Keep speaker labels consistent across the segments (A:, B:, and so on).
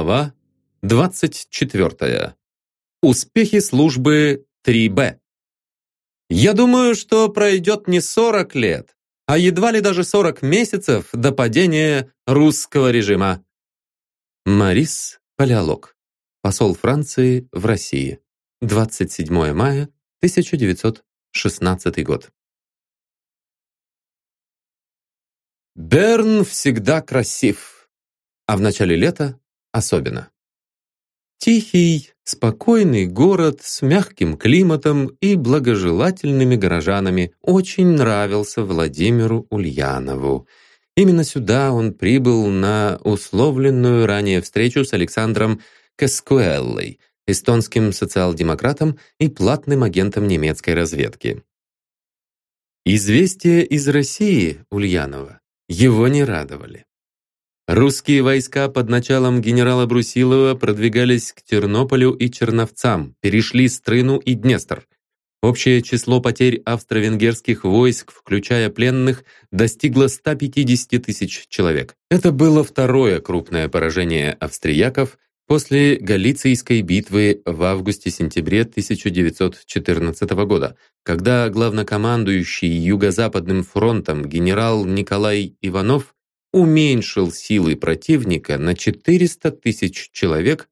A: Глава 24. Успехи службы 3Б. Я думаю, что пройдет не 40 лет, а едва ли даже 40 месяцев до падения русского режима. Марис Палеолог, посол Франции в России. 27 мая 1916 год. Берн всегда красив, а в начале лета особенно. Тихий, спокойный город с мягким климатом и благожелательными горожанами очень нравился Владимиру Ульянову. Именно сюда он прибыл на условленную ранее встречу с Александром Каскуэллой, эстонским социал-демократом и платным агентом немецкой разведки. Известия из России Ульянова его не радовали. Русские войска под началом генерала Брусилова продвигались к Тернополю и Черновцам, перешли Стрыну и Днестр. Общее число потерь австро-венгерских войск, включая пленных, достигло 150 тысяч человек. Это было второе крупное поражение австрияков после Галицийской битвы в августе-сентябре 1914 года, когда главнокомандующий Юго-Западным фронтом генерал Николай Иванов уменьшил силы противника на 400 тысяч человек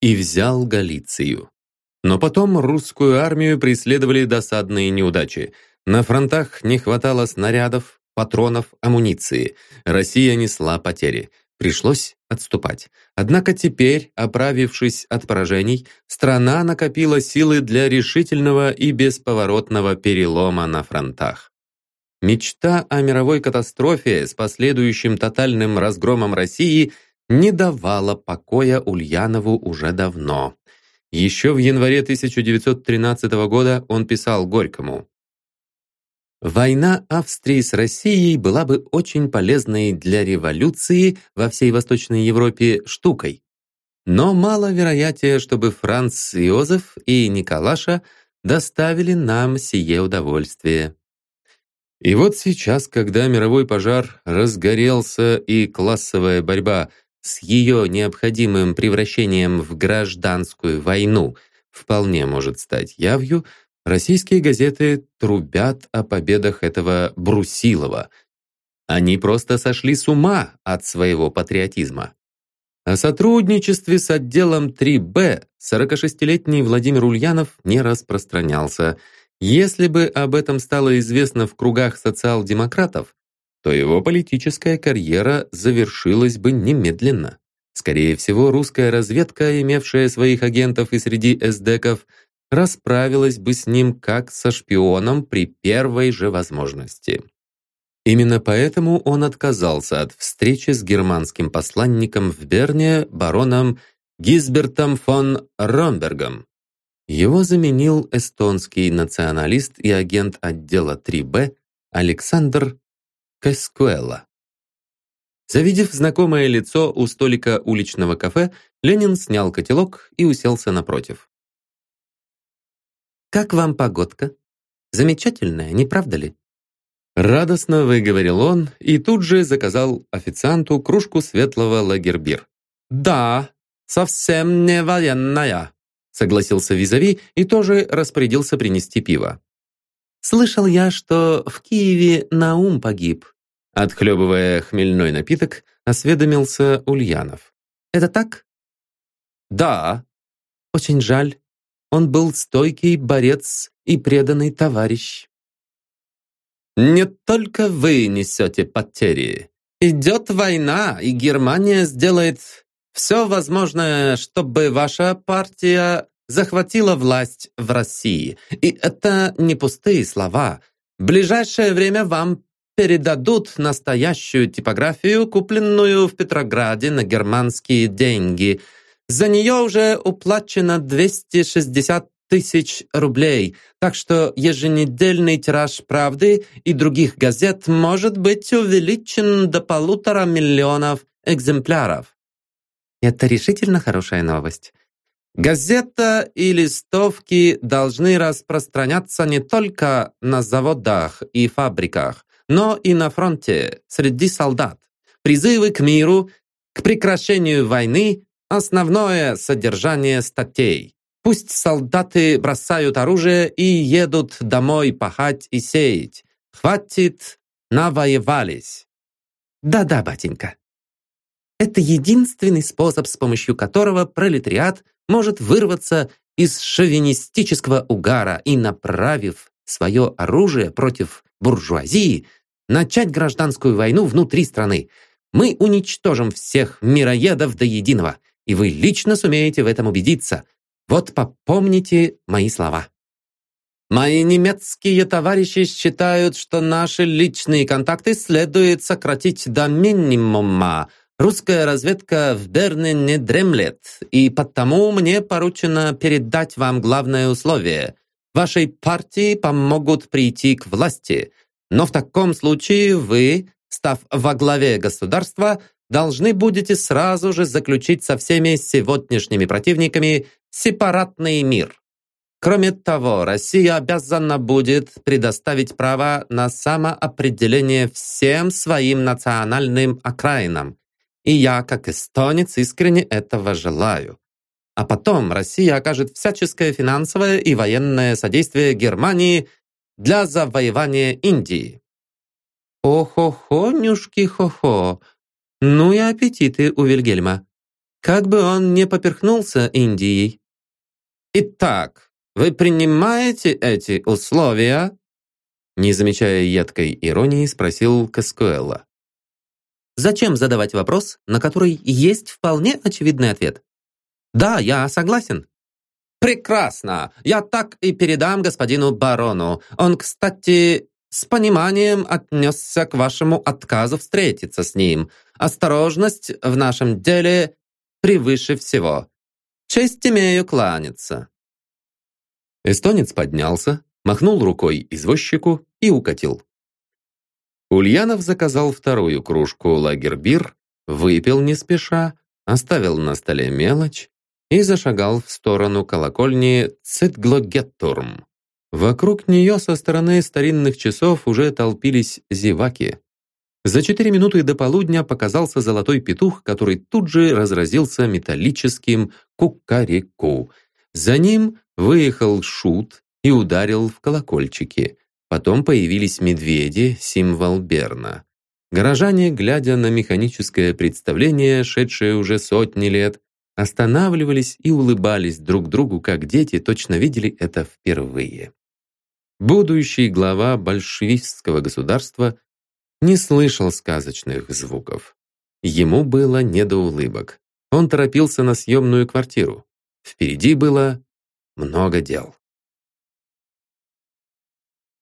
A: и взял Галицию. Но потом русскую армию преследовали досадные неудачи. На фронтах не хватало снарядов, патронов, амуниции. Россия несла потери. Пришлось отступать. Однако теперь, оправившись от поражений, страна накопила силы для решительного и бесповоротного перелома на фронтах. Мечта о мировой катастрофе с последующим тотальным разгромом России не давала покоя Ульянову уже давно. Еще в январе 1913 года он писал Горькому «Война Австрии с Россией была бы очень полезной для революции во всей Восточной Европе штукой. Но маловероятнее, чтобы Франц Иозеф и Николаша доставили нам сие удовольствие. И вот сейчас, когда мировой пожар разгорелся и классовая борьба с ее необходимым превращением в гражданскую войну вполне может стать явью, российские газеты трубят о победах этого Брусилова. Они просто сошли с ума от своего патриотизма. О сотрудничестве с отделом 3Б 46-летний Владимир Ульянов не распространялся – если бы об этом стало известно в кругах социал-демократов, то его политическая карьера завершилась бы немедленно. Скорее всего, русская разведка, имевшая своих агентов и среди эсдеков, расправилась бы с ним как со шпионом при первой же возможности. Именно поэтому он отказался от встречи с германским посланником в Берне бароном Гизбертом фон Ромбергом, его заменил эстонский националист и агент отдела 3Б Александр Каскуэлла. Завидев знакомое лицо у столика уличного кафе, Ленин снял котелок и уселся напротив. «Как вам погодка? Замечательная, не правда ли?» Радостно выговорил он и тут же заказал официанту кружку светлого лагербир. «Да, совсем не военная», согласился Визави и тоже распорядился принести пиво. «Слышал я, что в Киеве Наум погиб», отхлебывая хмельной напиток, осведомился Ульянов. «Это так?» «Да». «Очень жаль. Он был стойкий борец и преданный товарищ». «Не только вы несете потери. Идет война, и Германия сделает все возможное, чтобы ваша партия захватила власть в России. И это не пустые слова. В ближайшее время вам передадут настоящую типографию, купленную в Петрограде на германские деньги. За нее уже уплачено 260 тысяч рублей, так что еженедельный тираж «Правды» и других газет может быть увеличен до полутора миллионов экземпляров. Это решительно хорошая новость. Газета и листовки должны распространяться не только на заводах и фабриках, но и на фронте, среди солдат. Призывы к миру, к прекращению войны, основное содержание статей. Пусть солдаты бросают оружие и едут домой пахать и сеять. Хватит, навоевались. Да-да, батенька. Это единственный способ, с помощью которого пролетариат может вырваться из шовинистического угара и, направив свое оружие против буржуазии, начать гражданскую войну внутри страны. Мы уничтожим всех мироедов до единого, и вы лично сумеете в этом убедиться. Вот попомните мои слова. Мои немецкие товарищи считают, что наши личные контакты следует сократить до минимума. Русская разведка в Берне не дремлет, и потому мне поручено передать вам главное условие. Вашей партии помогут прийти к власти, но в таком случае вы, став во главе государства, должны будете сразу же заключить со всеми сегодняшними противниками сепаратный мир. Кроме того, Россия обязана будет предоставить право на самоопределение всем своим национальным окраинам. И я, как эстонец, искренне этого желаю. А потом Россия окажет всяческое финансовое и военное содействие Германии для завоевания Индии. О-хо-хо-нюшки-хо-хо. Ну и аппетиты у Вильгельма. Как бы он не поперхнулся Индией. Итак, вы принимаете эти условия? Не замечая едкой иронии, спросил Каскуэлла. Зачем задавать вопрос, на который есть вполне очевидный ответ? Да, я согласен. Прекрасно. Я так и передам господину барону. Он, кстати, с пониманием отнесся к вашему отказу встретиться с ним. Осторожность в нашем деле превыше всего. Честь имею кланяться». Эстонец поднялся, махнул рукой извозчику и укатил. Ульянов заказал вторую кружку лагербир, выпил не спеша, оставил на столе мелочь и зашагал в сторону колокольни Цитглогеттурм. Вокруг нее со стороны старинных часов уже толпились зеваки. За четыре минуты до полудня показался золотой петух, который тут же разразился металлическим кукареку. За ним выехал шут и ударил в колокольчики. Потом появились медведи, символ Берна. Горожане, глядя на механическое представление, шедшее уже сотни лет, останавливались и улыбались друг другу, как дети точно видели это впервые. Будущий глава большевистского государства не слышал сказочных звуков. Ему было не до улыбок. Он торопился на съемную квартиру. Впереди было много дел.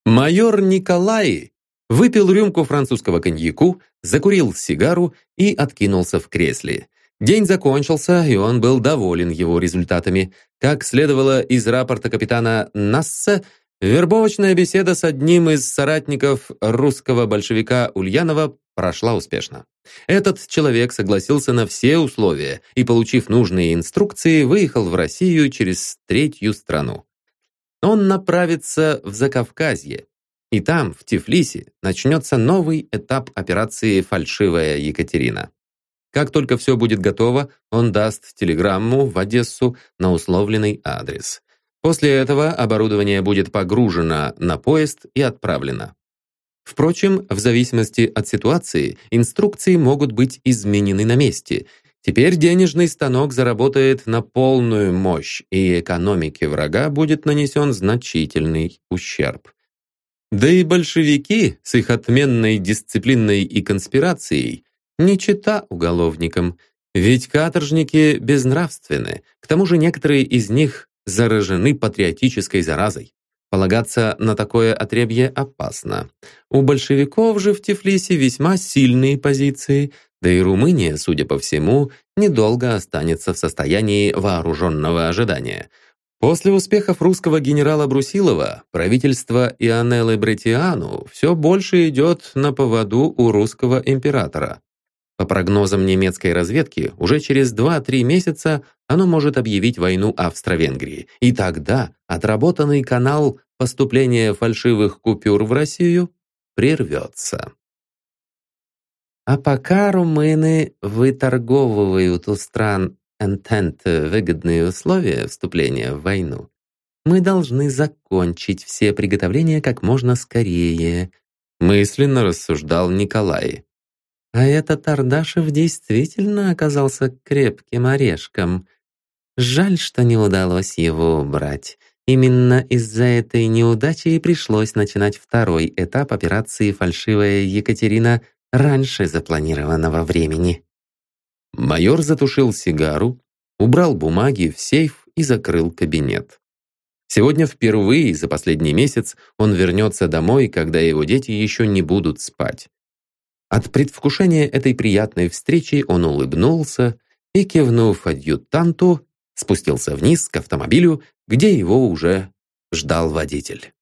A: Майор Николай выпил рюмку французского коньяку, закурил сигару и откинулся в кресле. День закончился, и он был доволен его результатами. Как следовало из рапорта капитана Насса, вербовочная беседа с одним из соратников русского большевика Ульянова прошла успешно. Этот человек согласился на все условия и, получив нужные инструкции, выехал в Россию через третью страну он направится в Закавказье. И там, в Тифлисе, начнется новый этап операции «Фальшивая Екатерина». Как только все будет готово, он даст телеграмму в Одессу на условленный адрес. После этого оборудование будет погружено на поезд и отправлено. Впрочем, в зависимости от ситуации, инструкции могут быть изменены на месте – Теперь денежный станок заработает на полную мощь, и экономике врага будет нанесен значительный ущерб. Да и большевики с их отменной дисциплиной и конспирацией не чита уголовникам, ведь каторжники безнравственны, к тому же некоторые из них заражены патриотической заразой. Полагаться на такое отребье опасно. У большевиков же в Тифлисе весьма сильные позиции – да и Румыния, судя по всему, недолго останется в состоянии вооруженного ожидания. После успехов русского генерала Брусилова правительство Ионеллы Бретиану все больше идет на поводу у русского императора. По прогнозам немецкой разведки, уже через 2-3 месяца оно может объявить войну Австро-Венгрии. И тогда отработанный канал поступления фальшивых купюр в Россию прервется. А пока румыны выторговывают у стран Энтент выгодные условия вступления в войну, мы должны закончить все приготовления как можно скорее», мысленно рассуждал Николай. А этот Ардашев действительно оказался крепким орешком. Жаль, что не удалось его убрать. Именно из-за этой неудачи и пришлось начинать второй этап операции «Фальшивая Екатерина» раньше запланированного времени. Майор затушил сигару, убрал бумаги в сейф и закрыл кабинет. Сегодня впервые за последний месяц он вернется домой, когда его дети еще не будут спать. От предвкушения этой приятной встречи он улыбнулся и, кивнув адъютанту, спустился вниз к автомобилю, где его уже ждал водитель.